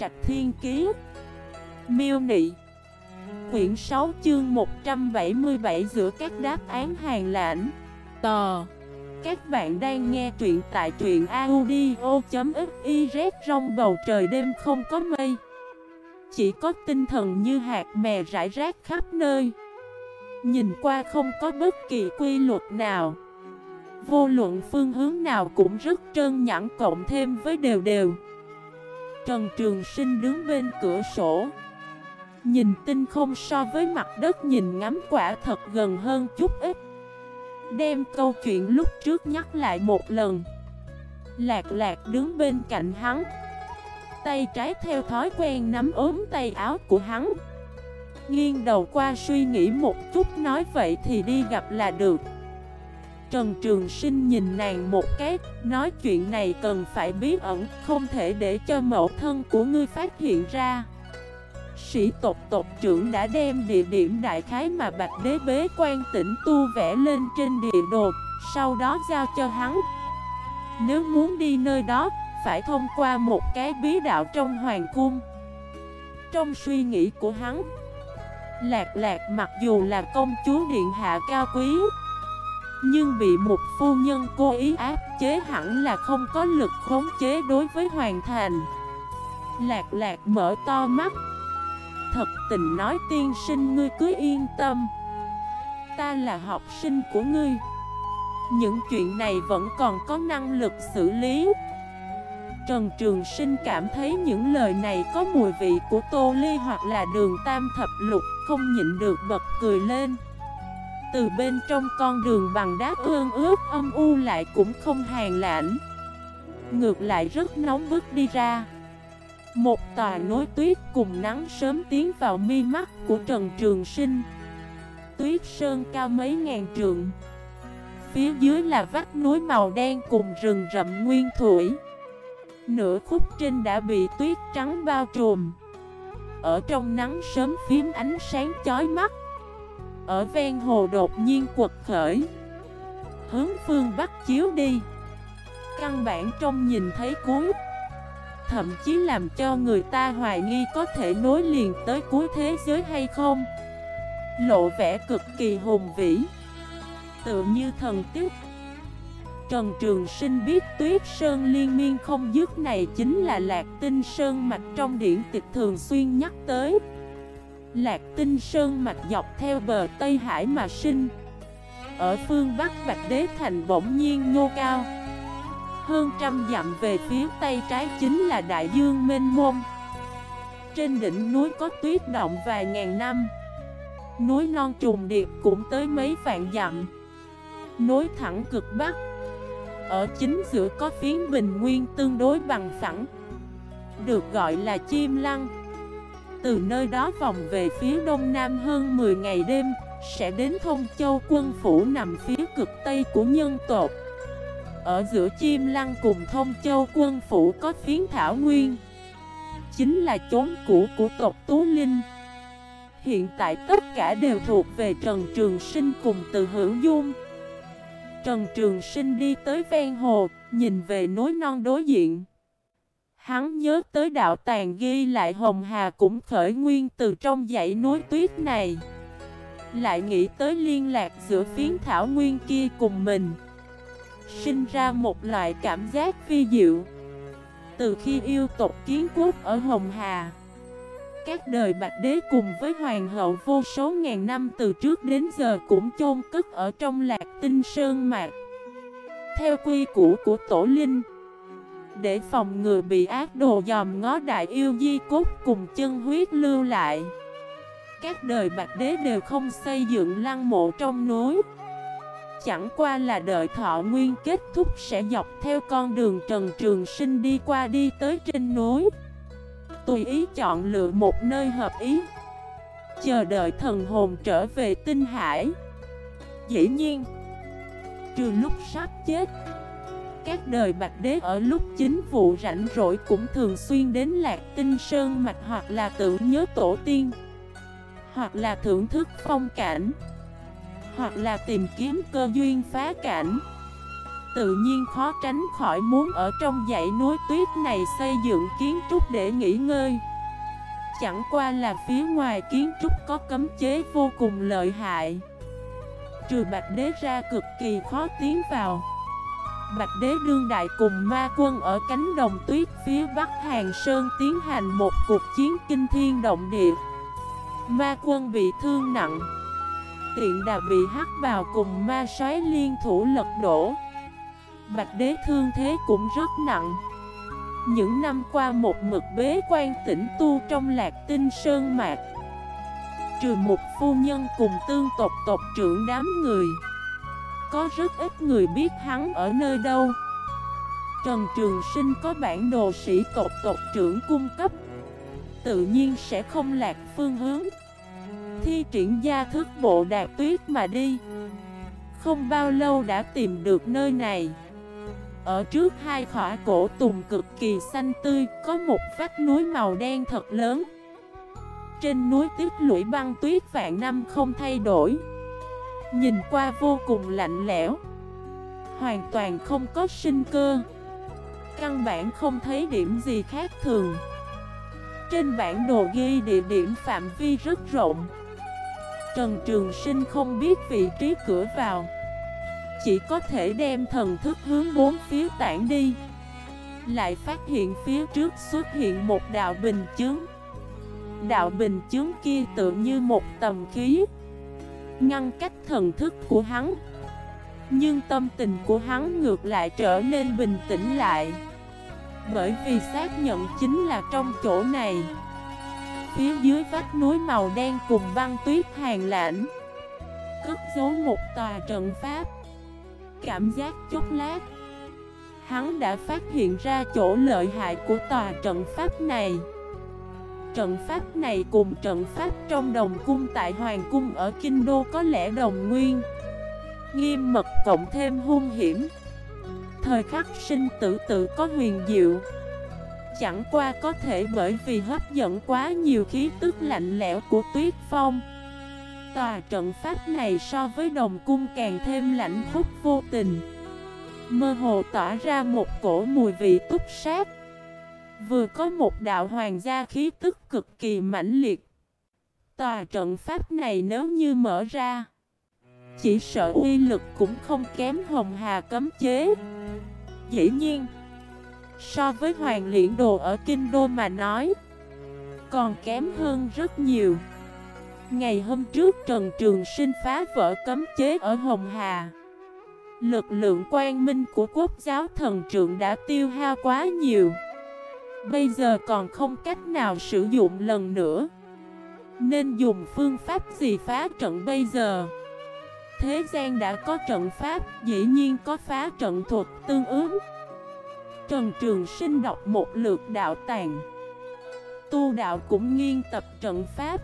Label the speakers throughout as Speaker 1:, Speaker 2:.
Speaker 1: Trạch Thiên Kiế Miêu Nị. Quyển 6 chương 177 giữa các đáp án hàng lãnh. Tò Các bạn đang nghe truyện tại truyện audio.xyz Trong bầu trời đêm không có mây. Chỉ có tinh thần như hạt mè rải rác khắp nơi. Nhìn qua không có bất kỳ quy luật nào. Vô luận phương hướng nào cũng rất trơn nhẵn cộng thêm với đều đều. Trần Trường Sinh đứng bên cửa sổ. Nhìn tinh không so với mặt đất, nhìn ngắm quả thật gần hơn chút ít. Đem câu chuyện lúc trước nhắc lại một lần. Lạc lạc đứng bên cạnh hắn. Tay trái theo thói quen nắm ốm tay áo của hắn. Nghiêng đầu qua suy nghĩ một chút, nói vậy thì đi gặp là được. Trần Trường Sinh nhìn nàng một cái, nói chuyện này cần phải bí ẩn, không thể để cho mẫu thân của ngươi phát hiện ra. Sĩ tộc tộc trưởng đã đem địa điểm đại khái mà Bạch Đế bế quan tỉnh tu vẽ lên trên địa đồ, sau đó giao cho hắn. Nếu muốn đi nơi đó, phải thông qua một cái bí đạo trong hoàng cung. Trong suy nghĩ của hắn, Lạc lạc mặc dù là công chúa điện hạ cao quý nhưng bị một phu nhân cố ý áp chế hẳn là không có lực khống chế đối với hoàn thành. Lạc lạc mở to mắt. Thật tình nói tiên sinh ngươi cứ yên tâm. Ta là học sinh của ngươi. Những chuyện này vẫn còn có năng lực xử lý. Trần Trường Sinh cảm thấy những lời này có mùi vị của Tô Ly hoặc là đường tam thập lục, Không nhịn được bật cười lên từ bên trong con đường bằng đá ương ướt, âm u lại cũng không hàn lãnh. Ngược lại rất nóng bức đi ra. Một tòa nối tuyết cùng nắng sớm tiến vào mi mắt của Trần Trường Sinh. Tuyết sơn cao mấy ngàn trượng. Phía dưới là vách núi màu đen cùng rừng rậm nguyên thủy. Nửa khúc trên đã bị tuyết trắng bao trùm. Ở trong nắng sớm phím ánh sáng chói mắt ở ven hồ đột nhiên quật khởi. Hướng phương Bắc chiếu đi. Căn bản trông nhìn thấy cuối. Thậm chí làm cho người ta hoài nghi có thể nối liền tới cuối thế giới hay không. Lộ vẻ cực kỳ hùng vĩ. Tự như thần tiết. Trần Trường Sinh biết tuyết sơn liên miên không dứt này chính là lạc tinh sơn mạch trong điển tịch thường xuyên nhắc tới. Lạc tinh sơn mạch dọc theo bờ Tây Hải mà sinh. Ở phương Bắc Bạch Đế Thành bỗng nhiên nhô cao. Hơn trăm dặm về phía Tây trái chính là Đại Dương Mênh Mông. Trên đỉnh núi có tuyết động vài ngàn năm. Núi non trùng điệp cũng tới mấy vạn dặm. Nối thẳng cực Bắc. Ở chính giữa có phiến bình nguyên tương đối bằng phẳng, Được gọi là chim lăng từ nơi đó vòng về phía đông nam hơn 10 ngày đêm Sẽ đến Thông Châu quân phủ nằm phía cực tây của nhân tộc. Ở giữa Chim Lăng cùng Thông Châu quân phủ có phiến thảo nguyên Chính là chốn cũ của tộc Tú Linh. Hiện tại tất cả đều thuộc về Trần Trường Sinh cùng từ hữu dung. Trần Trường Sinh đi tới ven hồ, nhìn về núi non đối diện. Hắn nhớ tới đạo tàng ghi lại Hồng Hà cũng khởi nguyên từ trong dãy núi tuyết này. Lại nghĩ tới liên lạc giữa phiến thảo nguyên kia cùng mình. Sinh ra một loại cảm giác vi diệu. Từ khi yêu tộc kiến quốc ở Hồng Hà, Các đời Bạch Đế cùng với Hoàng hậu vô số ngàn năm từ trước đến giờ cũng chôn cất ở trong lạc tinh sơn mạc. Theo quy củ của Tổ Linh để phòng ngừa bị ác đồ dòm ngó đại yêu di cốt cùng chân huyết lưu lại. Các đời bạch đế đều không xây dựng lăng mộ trong núi. Chẳng qua là đợi thọ nguyên kết thúc sẽ dọc theo con đường Trần Trường Sinh đi qua đi tới trên núi. Tùy ý chọn lựa một nơi hợp ý. Chờ đợi thần hồn trở về tinh hải. Dĩ nhiên, Trừ lúc sắp chết các đời Bạch Đế ở lúc chính vụ rảnh rỗi cũng thường xuyên đến Lạc Tinh Sơn Mạch hoặc là tưởng nhớ tổ tiên, Hoặc là thưởng thức phong cảnh, Hoặc là tìm kiếm cơ duyên phá cảnh tự nhiên khó tránh khỏi muốn ở trong dãy núi tuyết này xây dựng kiến trúc để nghỉ ngơi. Chẳng qua là phía ngoài kiến trúc có cấm chế vô cùng lợi hại. Trừ Bạch Đế ra cực kỳ khó tiến vào. Bạch Đế đương đại cùng ma quân ở cánh đồng tuyết phía Bắc Hàng Sơn tiến hành một cuộc chiến kinh thiên động địa. Ma quân bị thương nặng. Tiện đà bị hắc bào cùng ma soái liên thủ lật đổ. Bạch đế thương thế cũng rất nặng. Những năm qua một mực bế quan tĩnh tu trong lạc tinh sơn mạc. Trừ một phu nhân cùng tương tộc tộc trưởng đám người có rất ít người biết hắn ở nơi đâu. Trần Trường Sinh có bản đồ sĩ tộc tộc trưởng cung cấp. Tự nhiên sẽ không lạc phương hướng. Thi triển gia thức bộ đạt tuyết mà đi. Không bao lâu đã tìm được nơi này. Ở trước hai khỏa cổ tùng cực kỳ xanh tươi, Có một vách núi màu đen thật lớn. Trên núi tuyết lũy băng tuyết vạn năm không thay đổi. Nhìn qua vô cùng lạnh lẽo. Hoàn toàn không có sinh cơ. Căn bản không thấy điểm gì khác thường. Trên bản đồ ghi địa điểm phạm vi rất rộng. Trần Trường Sinh không biết vị trí cửa vào. Chỉ có thể đem thần thức hướng bốn phía tản đi. Lại phát hiện phía trước xuất hiện một đạo bình chướng Đạo bình chướng kia tự như một tầm khí. Ngăn cách thần thức của hắn. Nhưng tâm tình của hắn ngược lại trở nên bình tĩnh lại. Bởi vì xác nhận chính là trong chỗ này. Phía dưới vách núi màu đen cùng băng tuyết hàng lãnh, Cất giấu một tòa trận pháp. Cảm giác chốc lát, Hắn đã phát hiện ra chỗ lợi hại của tòa trận pháp này. Trận pháp này cùng trận pháp trong đồng cung tại Hoàng cung ở Kinh Đô có lẽ đồng nguyên. Nghiêm mật cộng thêm hung hiểm. Thời khắc sinh tử tự có huyền diệu. Chẳng qua có thể bởi vì hấp dẫn quá nhiều khí tức lạnh lẽo của tuyết phong. Tòa trận pháp này so với đồng cung càng thêm lạnh khúc vô tình. Mơ hồ tỏa ra một cổ mùi vị túc sát. Vừa có một đạo hoàng gia khí tức cực kỳ mãnh liệt. Tòa trận pháp này nếu như mở ra, Chỉ sợ uy lực cũng không kém hồng hà cấm chế. Dĩ nhiên, So với Hoàng Liễn Đồ ở Kinh Đô mà nói, Còn kém hơn rất nhiều. Ngày hôm trước Trần Trường Sinh phá vỡ cấm chế ở Hồng Hà, Lực lượng quang minh của quốc giáo thần trượng đã tiêu hao quá nhiều. Bây giờ còn không cách nào sử dụng lần nữa. Nên dùng phương pháp gì phá trận bây giờ? Thế gian đã có trận pháp, Dĩ nhiên có phá trận thuật tương ứng. Trần Trường Sinh đọc một lượt đạo tàng. Tu đạo cũng nghiên tập trận pháp.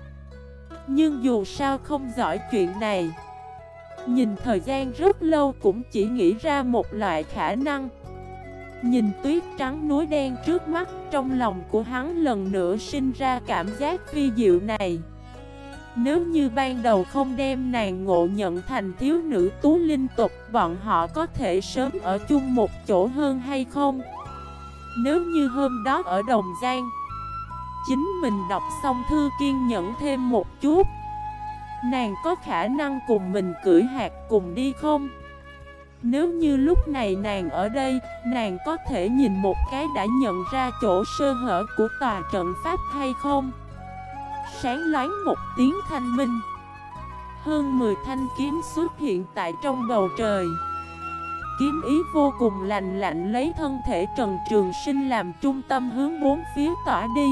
Speaker 1: Nhưng dù sao không giỏi chuyện này. Nhìn thời gian rất lâu cũng chỉ nghĩ ra một loại khả năng. Nhìn tuyết trắng núi đen trước mắt, Trong lòng của hắn lần nữa sinh ra cảm giác vi diệu này Nếu như ban đầu không đem nàng ngộ nhận thành thiếu nữ tú linh tục, Bọn họ có thể sớm ở chung một chỗ hơn hay không nếu như hôm đó ở Đồng Giang, Chính mình đọc xong thư kiên nhẫn thêm một chút, Nàng có khả năng cùng mình cưỡi hạt cùng đi không? Nếu như lúc này nàng ở đây, nàng có thể nhìn một cái đã nhận ra chỗ sơ hở của tòa trận pháp hay không? Sáng loáng một tiếng thanh minh. Hơn 10 thanh kiếm xuất hiện tại trong bầu trời. Kiếm ý vô cùng lành lạnh lấy thân thể Trần Trường Sinh làm trung tâm hướng bốn phía tỏa đi.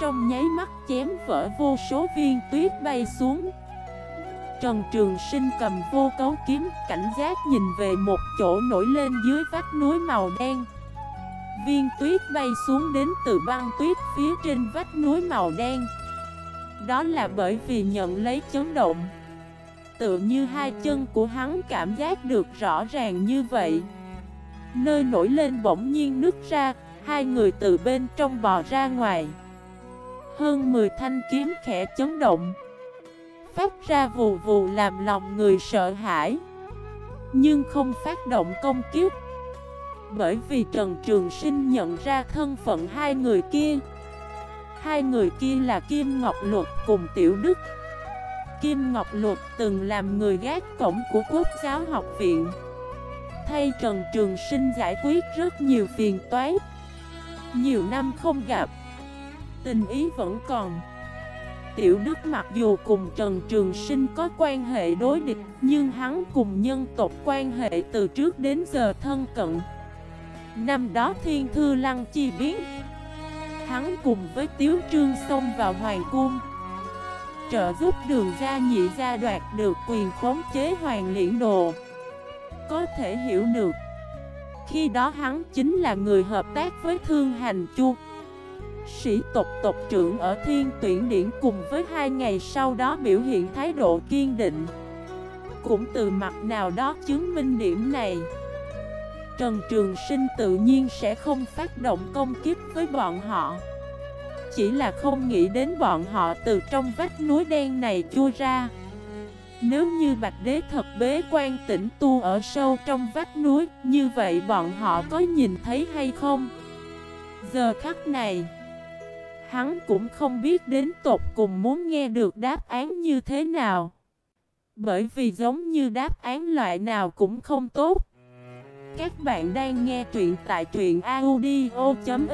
Speaker 1: Trong nháy mắt chém vỡ vô số viên tuyết bay xuống. Trần Trường Sinh cầm vô cấu kiếm, cảnh giác nhìn về một chỗ nổi lên dưới vách núi màu đen. Viên tuyết bay xuống đến từ băng tuyết phía trên vách núi màu đen. Đó là bởi vì nhận lấy chấn động. Tựa như hai chân của hắn cảm giác được rõ ràng như vậy. Nơi nổi lên bỗng nhiên nứt ra, Hai người từ bên trong bò ra ngoài. Hơn 10 thanh kiếm khẽ chấn động. Phát ra vù vù làm lòng người sợ hãi. Nhưng không phát động công kiếp. Bởi vì Trần Trường Sinh nhận ra thân phận hai người kia. Hai người kia là Kim Ngọc Luật cùng Tiểu Đức. Kim Ngọc Luật từng làm người gác cổng của Quốc giáo học viện. Thay Trần Trường Sinh giải quyết rất nhiều phiền toái. Nhiều năm không gặp, Tình ý vẫn còn. Tiểu Đức mặc dù cùng Trần Trường Sinh có quan hệ đối địch, Nhưng hắn cùng nhân tộc quan hệ từ trước đến giờ thân cận. Năm đó Thiên Thư Lăng chi biến, Hắn cùng với Tiếu Trương xông vào Hoàng Cung, Trợ giúp đường ra nhị gia đoạt được quyền khống chế Hoàng Liễn Đồ. Có thể hiểu được, Khi đó hắn chính là người hợp tác với Thương Hành Chu. Sĩ tộc tộc trưởng ở thiên tuyển điển cùng với hai ngày sau đó biểu hiện thái độ kiên định. Cũng từ mặt nào đó chứng minh điểm này, Trần Trường Sinh tự nhiên sẽ không phát động công kiếp với bọn họ. Chỉ là không nghĩ đến bọn họ từ trong vách núi đen này chui ra. Nếu như Bạch Đế thật bế quan tĩnh tu ở sâu trong vách núi, Như vậy bọn họ có nhìn thấy hay không? Giờ khắc này Hắn cũng không biết đến tột cùng muốn nghe được đáp án như thế nào. Bởi vì giống như đáp án loại nào cũng không tốt. Các bạn đang nghe truyện tại truyện audio.fif